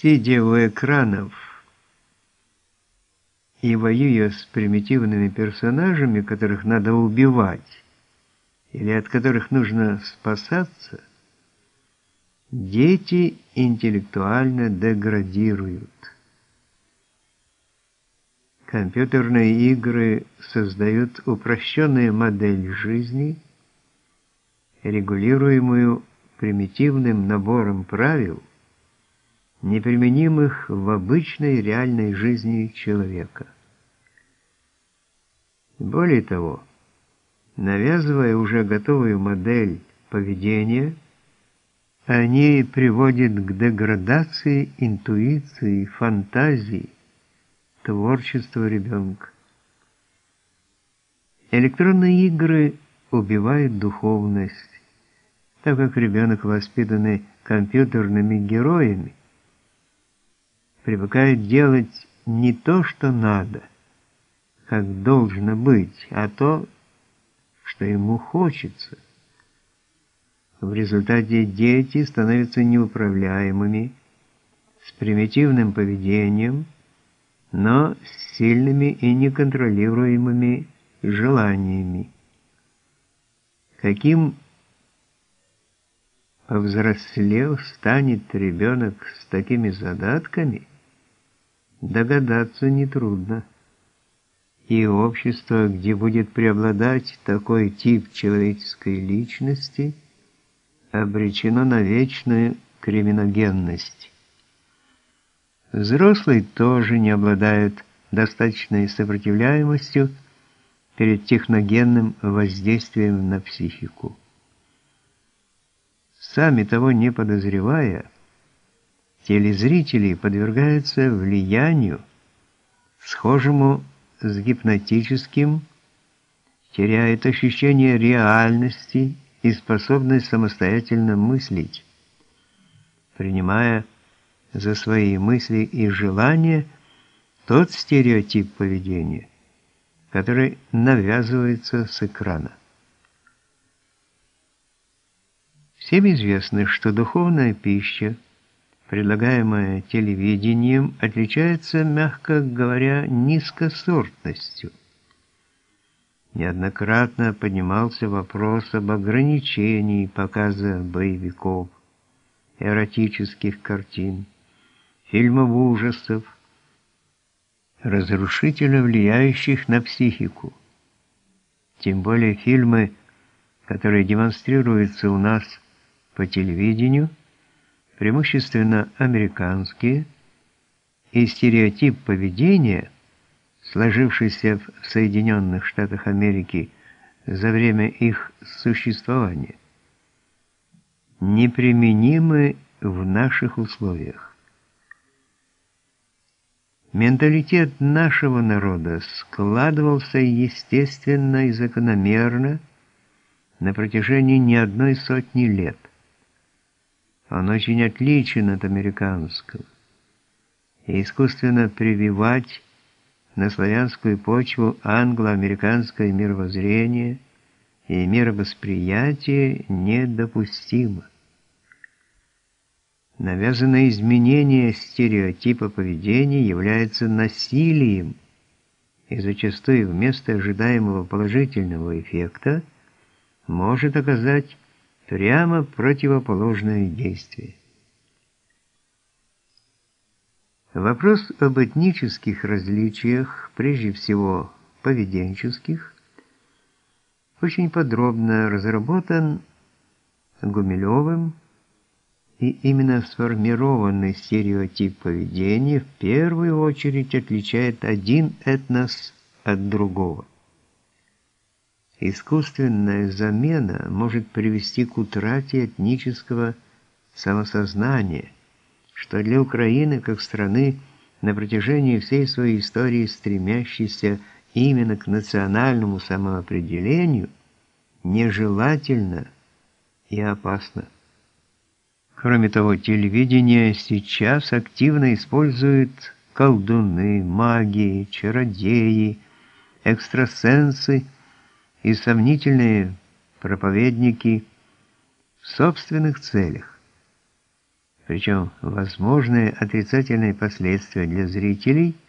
Сидя у экранов и воюя с примитивными персонажами, которых надо убивать, или от которых нужно спасаться, дети интеллектуально деградируют. Компьютерные игры создают упрощенную модель жизни, регулируемую примитивным набором правил, неприменимых в обычной реальной жизни человека. Более того, навязывая уже готовую модель поведения, они приводят к деградации интуиции, фантазии, творчества ребенка. Электронные игры убивают духовность, так как ребенок, воспитанный компьютерными героями, привыкает делать не то, что надо, как должно быть, а то, что ему хочется. В результате дети становятся неуправляемыми, с примитивным поведением, но с сильными и неконтролируемыми желаниями. Каким повзрослев станет ребенок с такими задатками, догадаться нетрудно. И общество, где будет преобладать такой тип человеческой личности, обречено на вечную криминогенность. Взрослые тоже не обладают достаточной сопротивляемостью перед техногенным воздействием на психику. Сами того не подозревая, телезрители подвергаются влиянию, схожему с гипнотическим, теряют ощущение реальности и способность самостоятельно мыслить, принимая за свои мысли и желания тот стереотип поведения, который навязывается с экрана. Всем известно, что духовная пища, предлагаемая телевидением, отличается, мягко говоря, низкосортностью. Неоднократно поднимался вопрос об ограничении показа боевиков, эротических картин, фильмов ужасов, разрушительно влияющих на психику. Тем более фильмы, которые демонстрируются у нас по телевидению, преимущественно американские, и стереотип поведения, сложившийся в Соединенных Штатах Америки за время их существования, неприменимы в наших условиях. Менталитет нашего народа складывался естественно и закономерно на протяжении не одной сотни лет. Он очень отличен от американского. И искусственно прививать на славянскую почву англо-американское мировоззрение и мировосприятие недопустимо. Навязанное изменение стереотипа поведения является насилием, и зачастую вместо ожидаемого положительного эффекта может оказать прямо противоположное действие. Вопрос об этнических различиях, прежде всего поведенческих, очень подробно разработан Гумилевым, и именно сформированный стереотип поведения в первую очередь отличает один этнос от другого. Искусственная замена может привести к утрате этнического самосознания, что для Украины как страны на протяжении всей своей истории стремящейся именно к национальному самоопределению нежелательно и опасно. Кроме того, телевидение сейчас активно использует колдуны, маги, чародеи, экстрасенсы, и сомнительные проповедники в собственных целях. Причем возможные отрицательные последствия для зрителей –